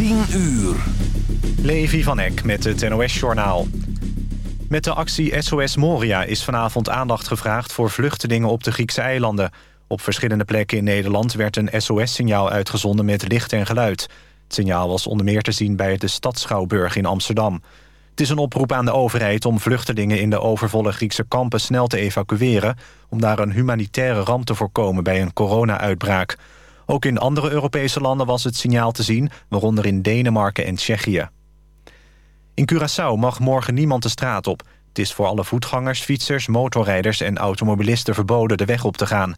10 uur. Levi van Eck met het NOS-journaal. Met de actie SOS Moria is vanavond aandacht gevraagd... voor vluchtelingen op de Griekse eilanden. Op verschillende plekken in Nederland werd een SOS-signaal uitgezonden... met licht en geluid. Het signaal was onder meer te zien bij de Stadschouwburg in Amsterdam. Het is een oproep aan de overheid om vluchtelingen... in de overvolle Griekse kampen snel te evacueren... om daar een humanitaire ramp te voorkomen bij een corona-uitbraak... Ook in andere Europese landen was het signaal te zien... waaronder in Denemarken en Tsjechië. In Curaçao mag morgen niemand de straat op. Het is voor alle voetgangers, fietsers, motorrijders en automobilisten verboden de weg op te gaan.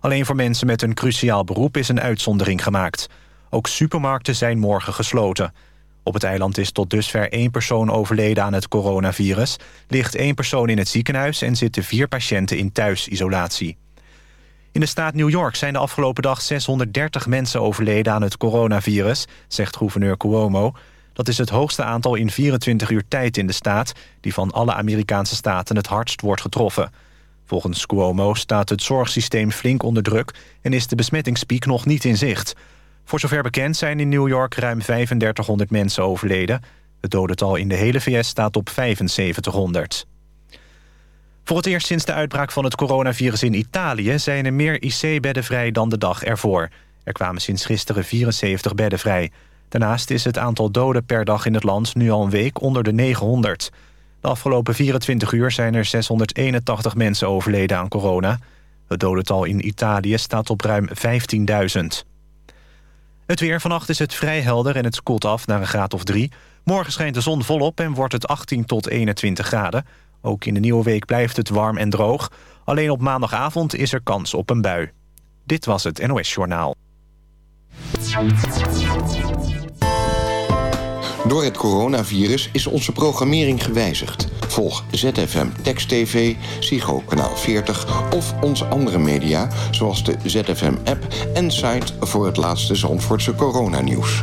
Alleen voor mensen met een cruciaal beroep is een uitzondering gemaakt. Ook supermarkten zijn morgen gesloten. Op het eiland is tot dusver één persoon overleden aan het coronavirus... ligt één persoon in het ziekenhuis en zitten vier patiënten in thuisisolatie. In de staat New York zijn de afgelopen dag 630 mensen overleden aan het coronavirus, zegt gouverneur Cuomo. Dat is het hoogste aantal in 24 uur tijd in de staat... die van alle Amerikaanse staten het hardst wordt getroffen. Volgens Cuomo staat het zorgsysteem flink onder druk... en is de besmettingspiek nog niet in zicht. Voor zover bekend zijn in New York ruim 3500 mensen overleden. Het dodental in de hele VS staat op 7500. Voor het eerst sinds de uitbraak van het coronavirus in Italië... zijn er meer IC-bedden vrij dan de dag ervoor. Er kwamen sinds gisteren 74 bedden vrij. Daarnaast is het aantal doden per dag in het land nu al een week onder de 900. De afgelopen 24 uur zijn er 681 mensen overleden aan corona. Het dodental in Italië staat op ruim 15.000. Het weer vannacht is het vrij helder en het koelt af naar een graad of 3. Morgen schijnt de zon volop en wordt het 18 tot 21 graden. Ook in de nieuwe week blijft het warm en droog. Alleen op maandagavond is er kans op een bui. Dit was het NOS Journaal. Door het coronavirus is onze programmering gewijzigd. Volg ZFM Text TV, Psycho Kanaal 40 of onze andere media... zoals de ZFM-app en site voor het laatste Zandvoortse coronanieuws.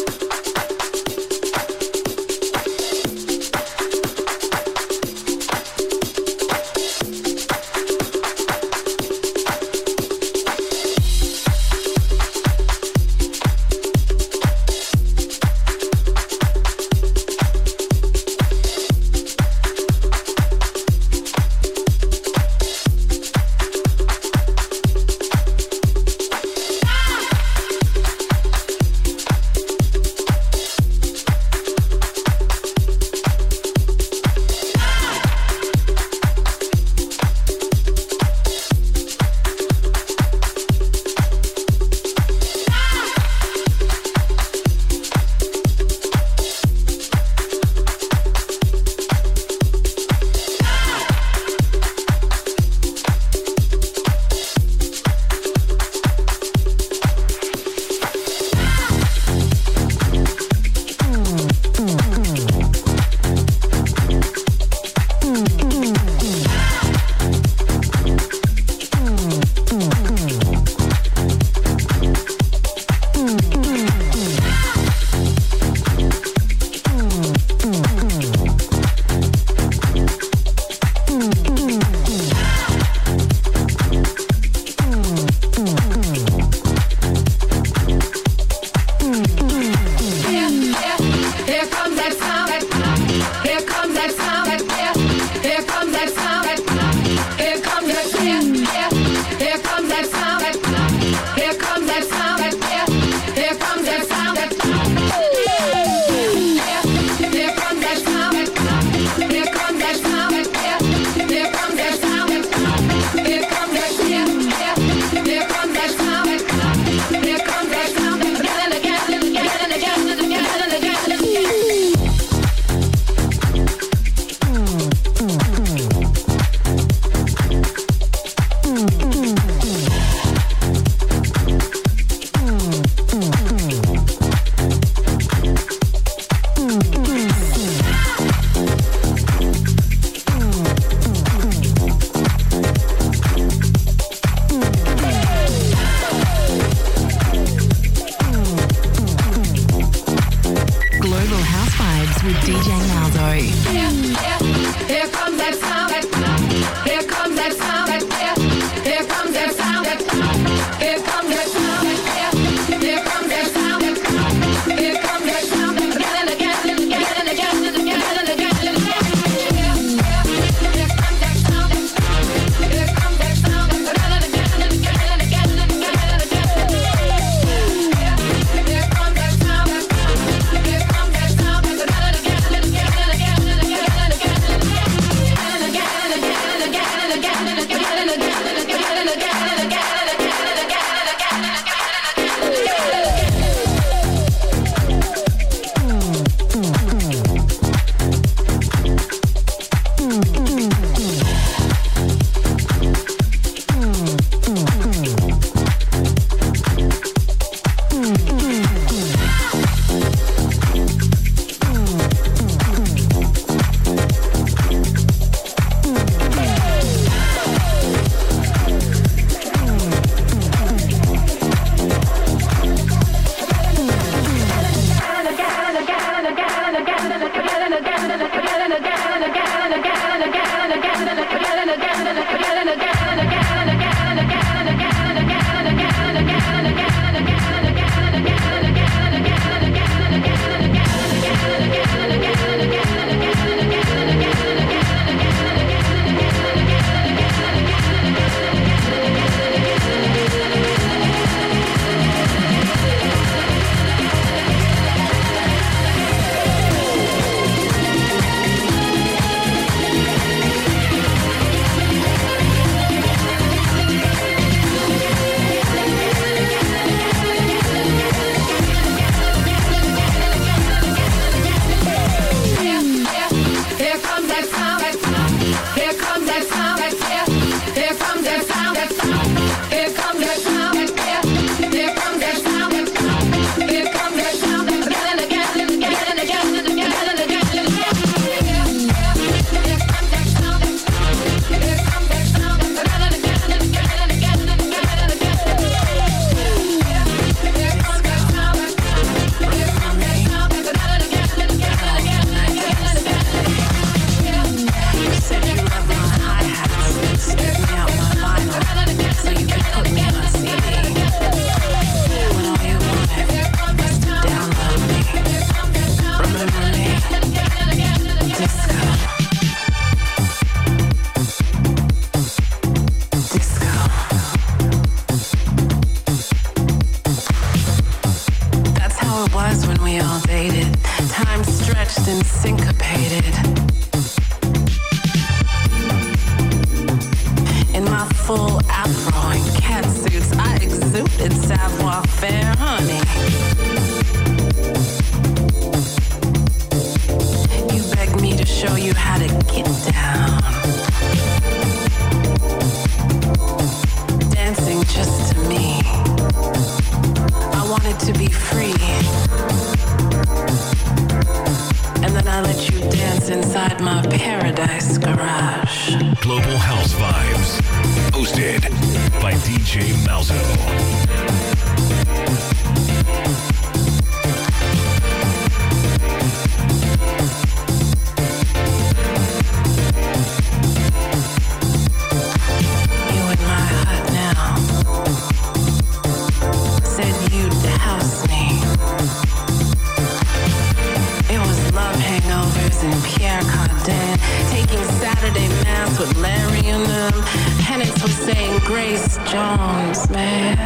Beckham, Hennis saying, Grace Jones, man.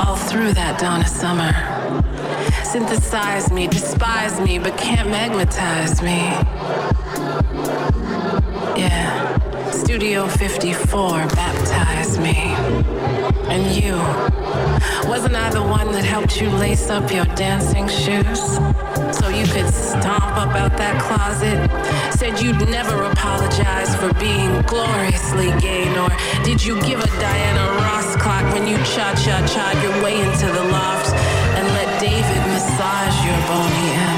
All through that dawn of summer. Synthesize me, despise me, but can't magnetize me. Yeah. Studio 54, baptize me. And you. Wasn't I the one that helped you lace up your dancing shoes? So you could stomp up out that closet? Said you'd never apologize for being gloriously gay, nor did you give a Diana Ross clock when you cha cha cha your way into the loft and let David massage your bony ass?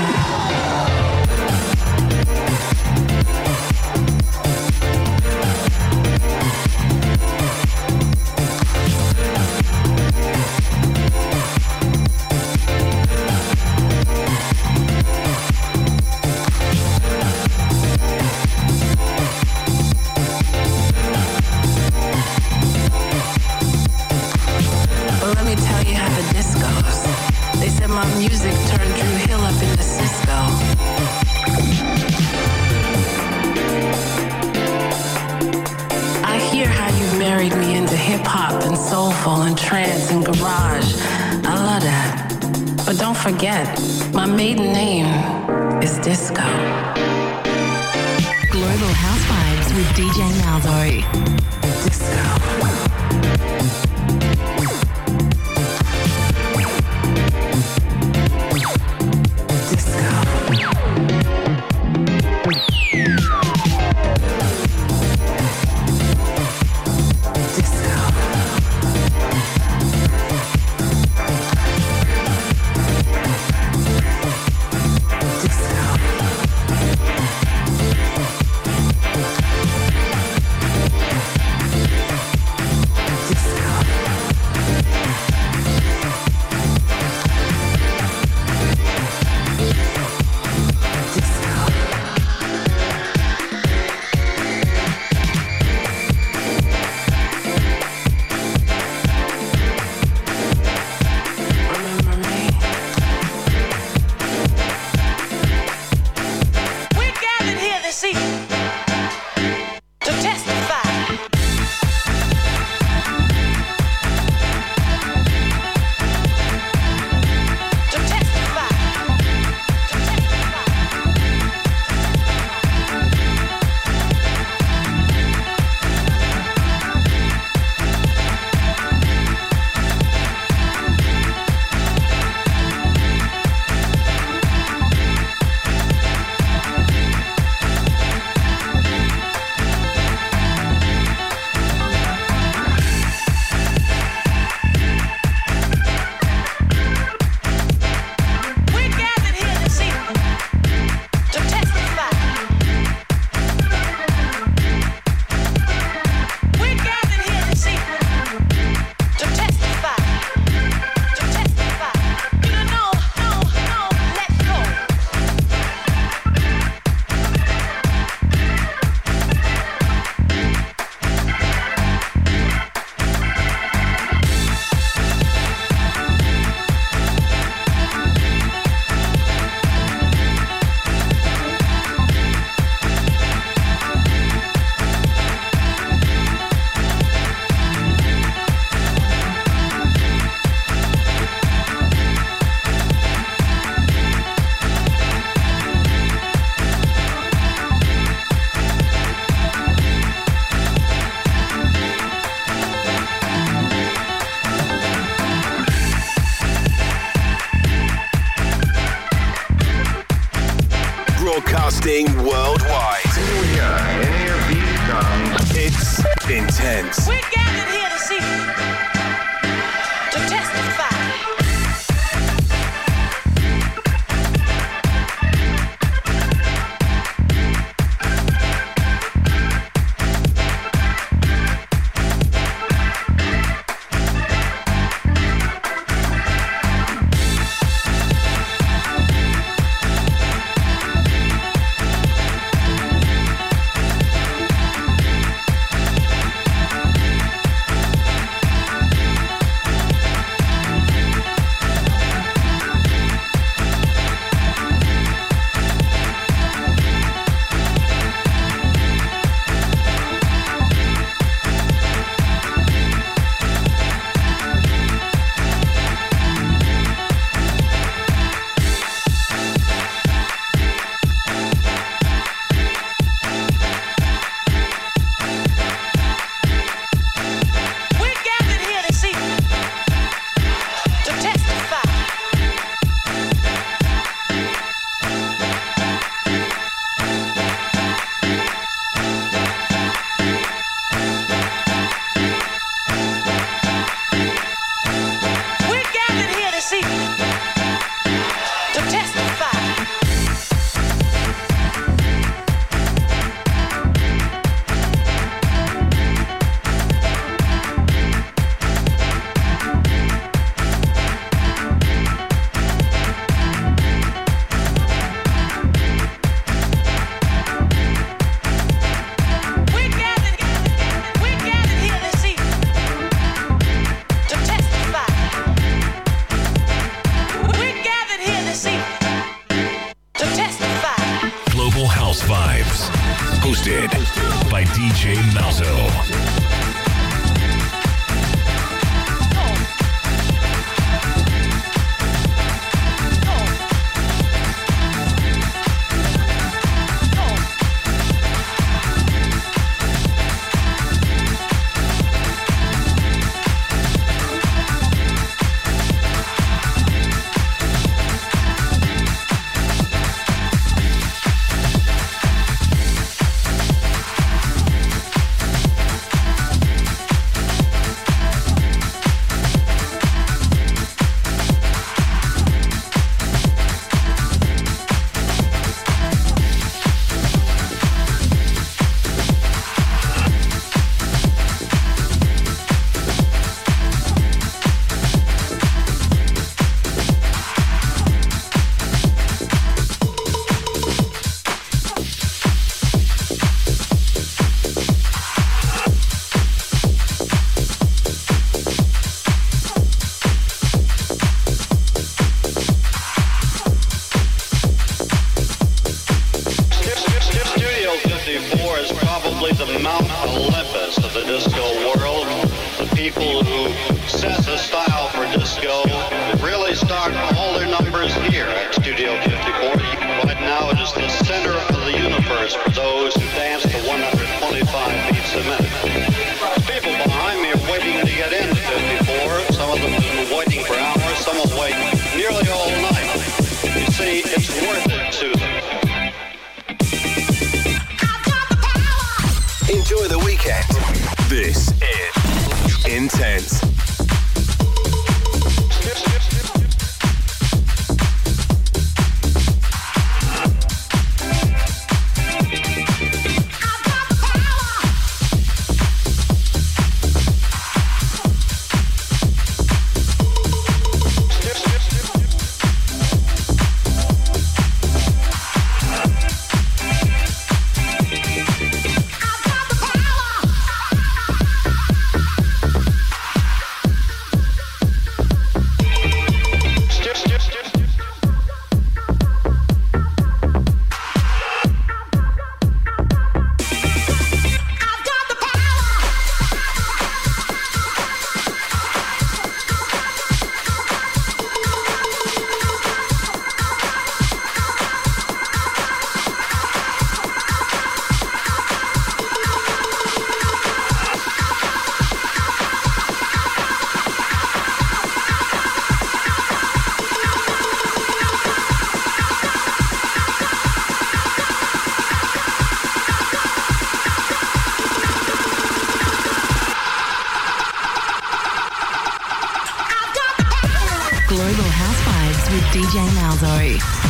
DJ Malzo.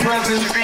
present.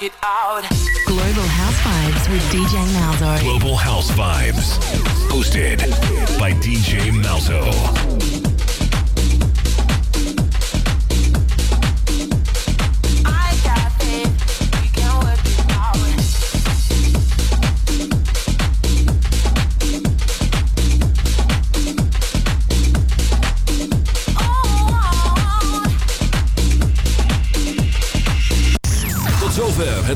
Can it out. Global House Vibes with DJ Malzo. Global House Vibes. Hosted by DJ Malzo.